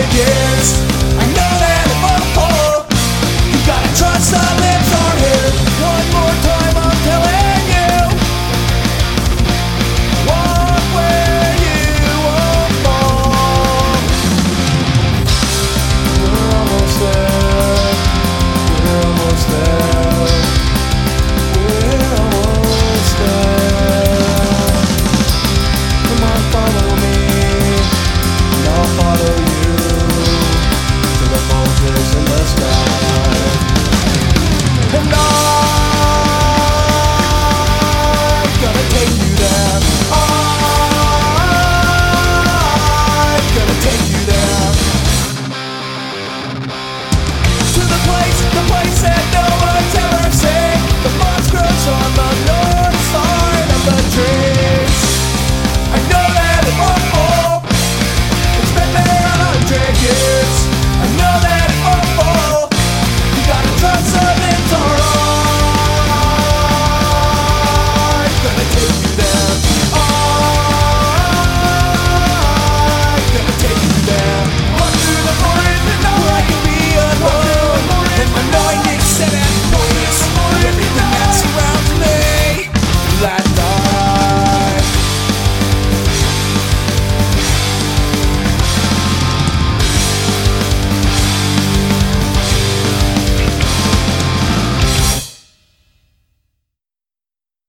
bridges